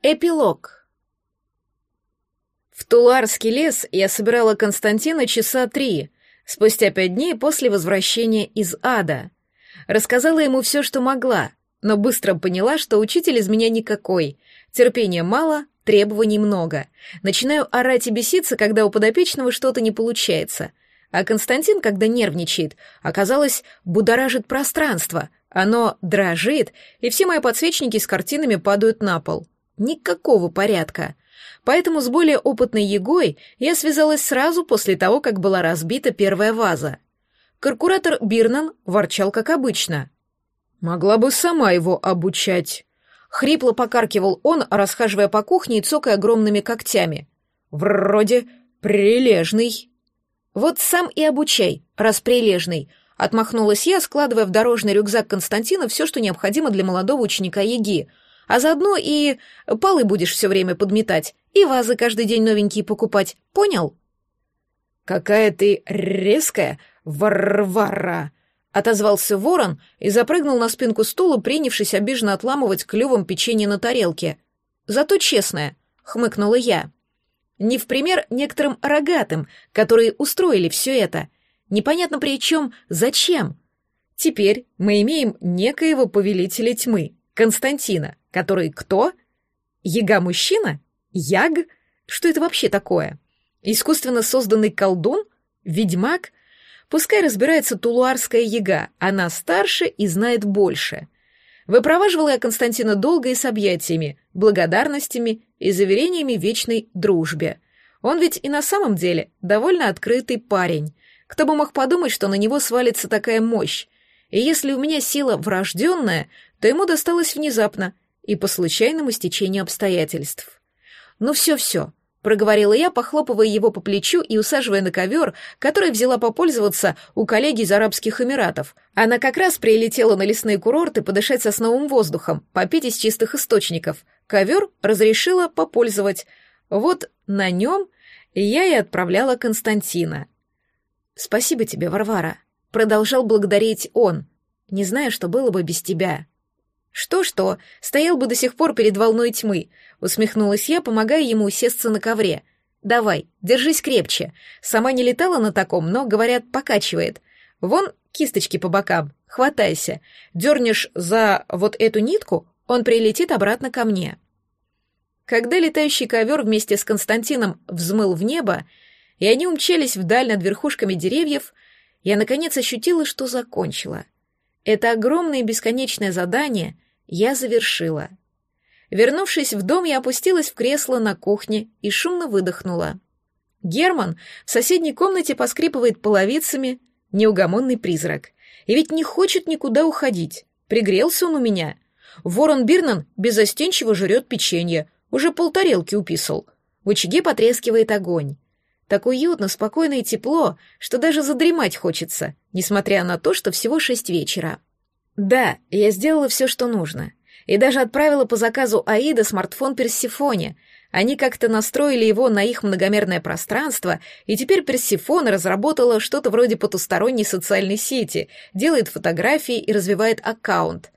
Эпилог. В Туларский лес я собирала Константина часа три, спустя пять дней после возвращения из ада. Рассказала ему все, что могла, но быстро поняла, что учитель из меня никакой. Терпения мало, требований много. Начинаю орать и беситься, когда у подопечного что-то не получается. А Константин, когда нервничает, оказалось, будоражит пространство. Оно дрожит, и все мои подсвечники с картинами падают на пол. Никакого порядка. Поэтому с более опытной Егой я связалась сразу после того, как была разбита первая ваза. Каркуратор Бирнан ворчал, как обычно. «Могла бы сама его обучать». Хрипло покаркивал он, расхаживая по кухне и цокая огромными когтями. «Вроде прилежный». «Вот сам и обучай, раз прилежный», — отмахнулась я, складывая в дорожный рюкзак Константина все, что необходимо для молодого ученика Еги — а заодно и полы будешь все время подметать, и вазы каждый день новенькие покупать, понял?» «Какая ты резкая, Варвара!» — отозвался ворон и запрыгнул на спинку стула, принявшись обиженно отламывать клювом печенье на тарелке. «Зато честная», — хмыкнула я. «Не в пример некоторым рогатым, которые устроили все это. Непонятно при чем, зачем. Теперь мы имеем некоего повелителя тьмы, Константина, который кто? Яга-мужчина? Яг? Что это вообще такое? Искусственно созданный колдун? Ведьмак? Пускай разбирается тулуарская яга, она старше и знает больше. Выпроваживала я Константина долго и с объятиями, благодарностями и заверениями вечной дружбе. Он ведь и на самом деле довольно открытый парень. Кто бы мог подумать, что на него свалится такая мощь. И если у меня сила врожденная, то ему досталось внезапно и по случайному стечению обстоятельств. «Ну все-все», — проговорила я, похлопывая его по плечу и усаживая на ковер, который взяла попользоваться у коллеги из Арабских Эмиратов. Она как раз прилетела на лесные курорты подышать сосновым воздухом, попить из чистых источников. Ковер разрешила попользовать. Вот на нем я и отправляла Константина. «Спасибо тебе, Варвара», — продолжал благодарить он. «Не знаю, что было бы без тебя». «Что-что, стоял бы до сих пор перед волной тьмы», — усмехнулась я, помогая ему усесться на ковре. «Давай, держись крепче. Сама не летала на таком, но, говорят, покачивает. Вон кисточки по бокам, хватайся. Дернешь за вот эту нитку, он прилетит обратно ко мне». Когда летающий ковер вместе с Константином взмыл в небо, и они умчались вдаль над верхушками деревьев, я, наконец, ощутила, что закончила. Это огромное бесконечное задание — я завершила. Вернувшись в дом, я опустилась в кресло на кухне и шумно выдохнула. Герман в соседней комнате поскрипывает половицами, неугомонный призрак. И ведь не хочет никуда уходить. Пригрелся он у меня. Ворон Бирнан безостенчиво жрет печенье, уже полтарелки уписал. В очаге потрескивает огонь. Так уютно, спокойно и тепло, что даже задремать хочется, несмотря на то, что всего шесть вечера. Да, я сделала все, что нужно. И даже отправила по заказу Аида смартфон Персифоне. Они как-то настроили его на их многомерное пространство, и теперь Персифона разработала что-то вроде потусторонней социальной сети, делает фотографии и развивает аккаунт.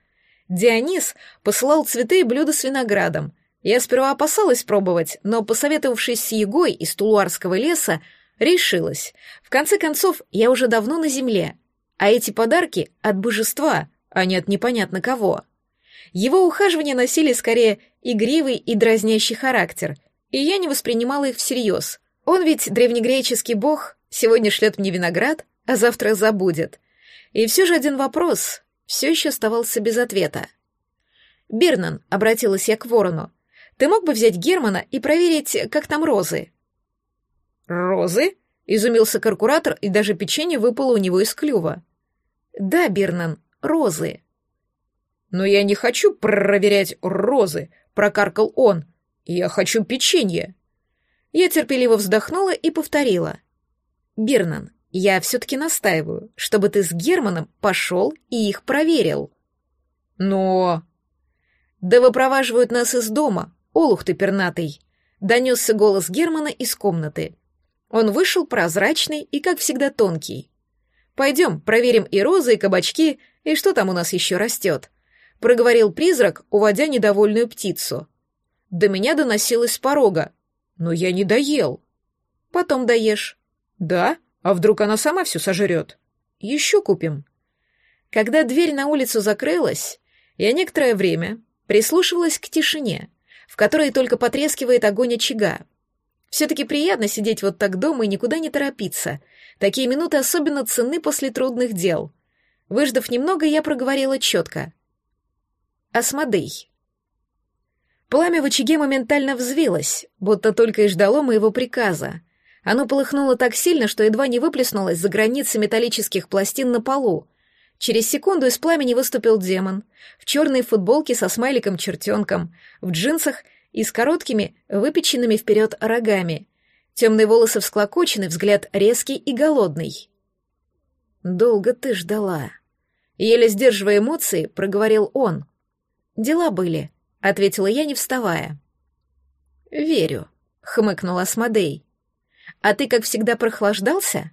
Дионис посылал цветы и блюда с виноградом. Я сперва опасалась пробовать, но, посоветовавшись с Егой из Тулуарского леса, решилась. В конце концов, я уже давно на земле. А эти подарки от божества — а не от непонятно кого. Его ухаживания носили скорее игривый и дразнящий характер, и я не воспринимала их всерьез. Он ведь древнегреческий бог, сегодня шлет мне виноград, а завтра забудет. И все же один вопрос все еще оставался без ответа. «Бирнан», — обратилась я к ворону, — «ты мог бы взять Германа и проверить, как там розы?» «Розы?» — изумился каркуратор, и даже печенье выпало у него из клюва. «Да, Бирнан, розы. «Но я не хочу проверять розы», — прокаркал он. «Я хочу печенье». Я терпеливо вздохнула и повторила. «Бирнан, я все-таки настаиваю, чтобы ты с Германом пошел и их проверил». «Но...» «Да выпроваживают нас из дома, олух ты пернатый», — донесся голос Германа из комнаты. Он вышел прозрачный и, как всегда, тонкий. «Пойдем, проверим и розы, и кабачки, и что там у нас еще растет?» — проговорил призрак, уводя недовольную птицу. до меня доносилось с порога. Но я не доел. Потом доешь. Да? А вдруг она сама все сожрет? Еще купим. Когда дверь на улицу закрылась, я некоторое время прислушивалась к тишине, в которой только потрескивает огонь очага. Все-таки приятно сидеть вот так дома и никуда не торопиться. Такие минуты особенно ценны после трудных дел. Выждав немного, я проговорила четко. «Асмодей». Пламя в очаге моментально взвилось, будто только и ждало моего приказа. Оно полыхнуло так сильно, что едва не выплеснулось за границы металлических пластин на полу, Через секунду из пламени выступил демон. В черной футболке со смайликом-чертенком, в джинсах и с короткими, выпеченными вперед рогами. Темные волосы всклокочены, взгляд резкий и голодный. «Долго ты ждала». Еле сдерживая эмоции, проговорил он. «Дела были», — ответила я, не вставая. «Верю», — хмыкнул Асмодей. «А ты, как всегда, прохлаждался?»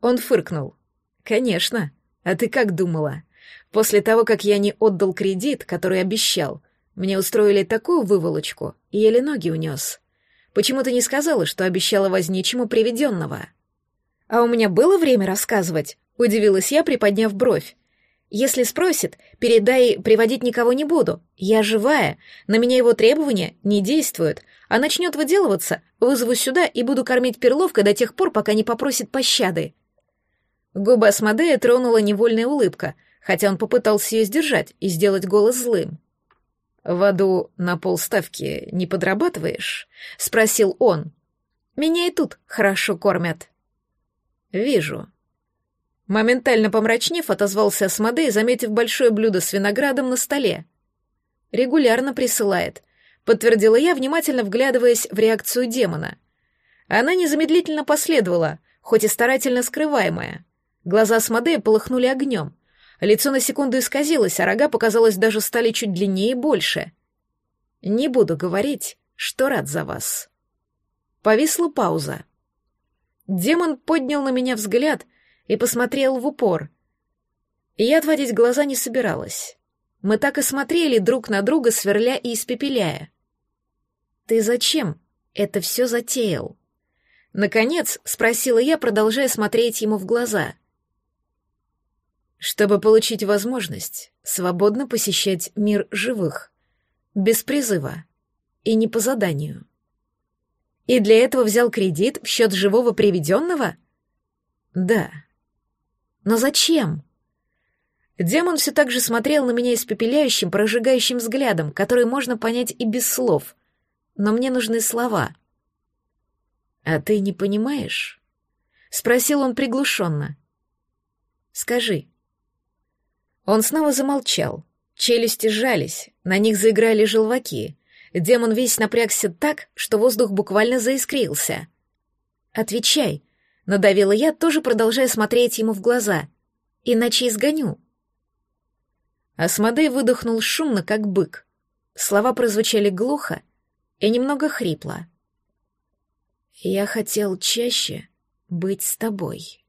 Он фыркнул. «Конечно. А ты как думала? После того, как я не отдал кредит, который обещал, мне устроили такую выволочку, и еле ноги унес. Почему ты не сказала, что обещала возничему приведенного? А у меня было время рассказывать, удивилась я, приподняв бровь. Если спросит, передай, приводить никого не буду. Я живая, на меня его требования не действуют, а начнет выделываться, вызову сюда и буду кормить перловкой до тех пор, пока не попросит пощады. Губы Асмодея тронула невольная улыбка, хотя он попытался ее сдержать и сделать голос злым. «В аду на полставки не подрабатываешь?» — спросил он. «Меня и тут хорошо кормят». «Вижу». Моментально помрачнев, отозвался Асмодей, заметив большое блюдо с виноградом на столе. «Регулярно присылает», — подтвердила я, внимательно вглядываясь в реакцию демона. Она незамедлительно последовала, хоть и старательно скрываемая. Глаза Асмодея полыхнули огнем. Лицо на секунду исказилось, а рога, показалось, даже стали чуть длиннее и больше. «Не буду говорить, что рад за вас». Повисла пауза. Демон поднял на меня взгляд и посмотрел в упор. Я отводить глаза не собиралась. Мы так и смотрели друг на друга, сверля и испепеляя. «Ты зачем это все затеял?» Наконец, спросила я, продолжая смотреть ему в глаза чтобы получить возможность свободно посещать мир живых, без призыва и не по заданию. И для этого взял кредит в счет живого приведенного? Да. Но зачем? Демон все так же смотрел на меня испепеляющим, прожигающим взглядом, который можно понять и без слов. Но мне нужны слова. «А ты не понимаешь?» — спросил он приглушенно. «Скажи, он снова замолчал. Челюсти сжались, на них заиграли желваки. Демон весь напрягся так, что воздух буквально заискрился. «Отвечай», — надавила я, тоже продолжая смотреть ему в глаза. «Иначе изгоню». Асмодей выдохнул шумно, как бык. Слова прозвучали глухо и немного хрипло. «Я хотел чаще быть с тобой».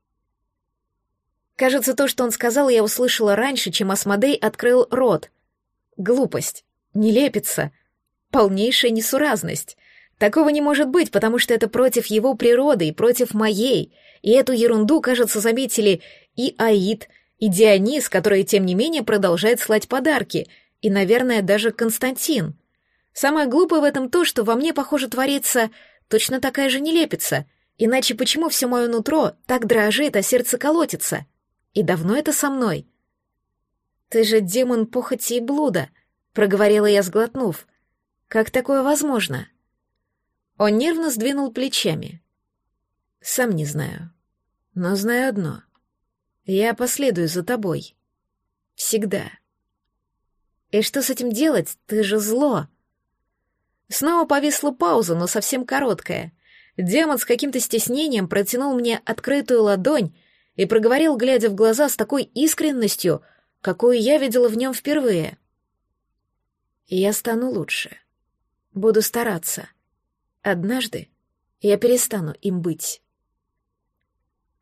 Кажется, то, что он сказал, я услышала раньше, чем Асмодей открыл рот. Глупость, нелепица, полнейшая несуразность. Такого не может быть, потому что это против его природы и против моей. И эту ерунду, кажется, заметили и Аид, и Дионис, который, тем не менее, продолжает слать подарки, и, наверное, даже Константин. Самое глупое в этом то, что во мне, похоже, творится точно такая же нелепица. Иначе почему все мое нутро так дрожит, а сердце колотится? И давно это со мной? Ты же демон похоти и блуда, проговорила я, сглотнув. Как такое возможно? Он нервно сдвинул плечами. Сам не знаю. Но знаю одно. Я последую за тобой. Всегда. И что с этим делать? Ты же зло. Снова повисла пауза, но совсем короткая. Демон с каким-то стеснением протянул мне открытую ладонь и проговорил, глядя в глаза с такой искренностью, какую я видела в нем впервые. «Я стану лучше. Буду стараться. Однажды я перестану им быть».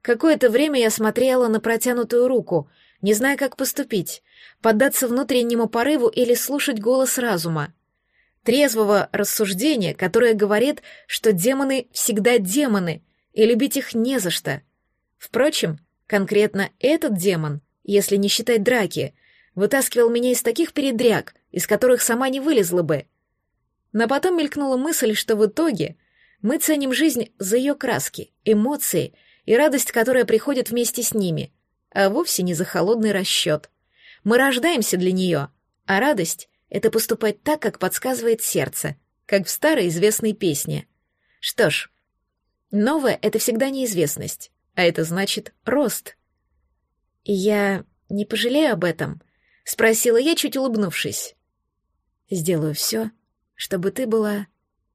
Какое-то время я смотрела на протянутую руку, не зная, как поступить, поддаться внутреннему порыву или слушать голос разума. трезвого рассуждения, которое говорит, что демоны всегда демоны, и любить их не за что. Впрочем, конкретно этот демон, если не считать драки, вытаскивал меня из таких передряг, из которых сама не вылезла бы. Но потом мелькнула мысль, что в итоге мы ценим жизнь за ее краски, эмоции и радость, которая приходит вместе с ними, а вовсе не за холодный расчет. Мы рождаемся для нее, а радость — это поступать так, как подсказывает сердце, как в старой известной песне. Что ж, новое — это всегда неизвестность, а это значит рост. я не пожалею об этом —— спросила я, чуть улыбнувшись. «Сделаю все, чтобы ты была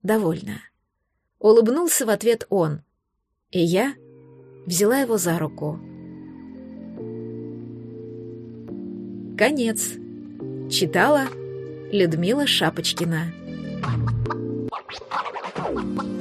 довольна». Улыбнулся в ответ он, и я взяла его за руку. Конец. Читала Людмила Шапочкина. Thank you.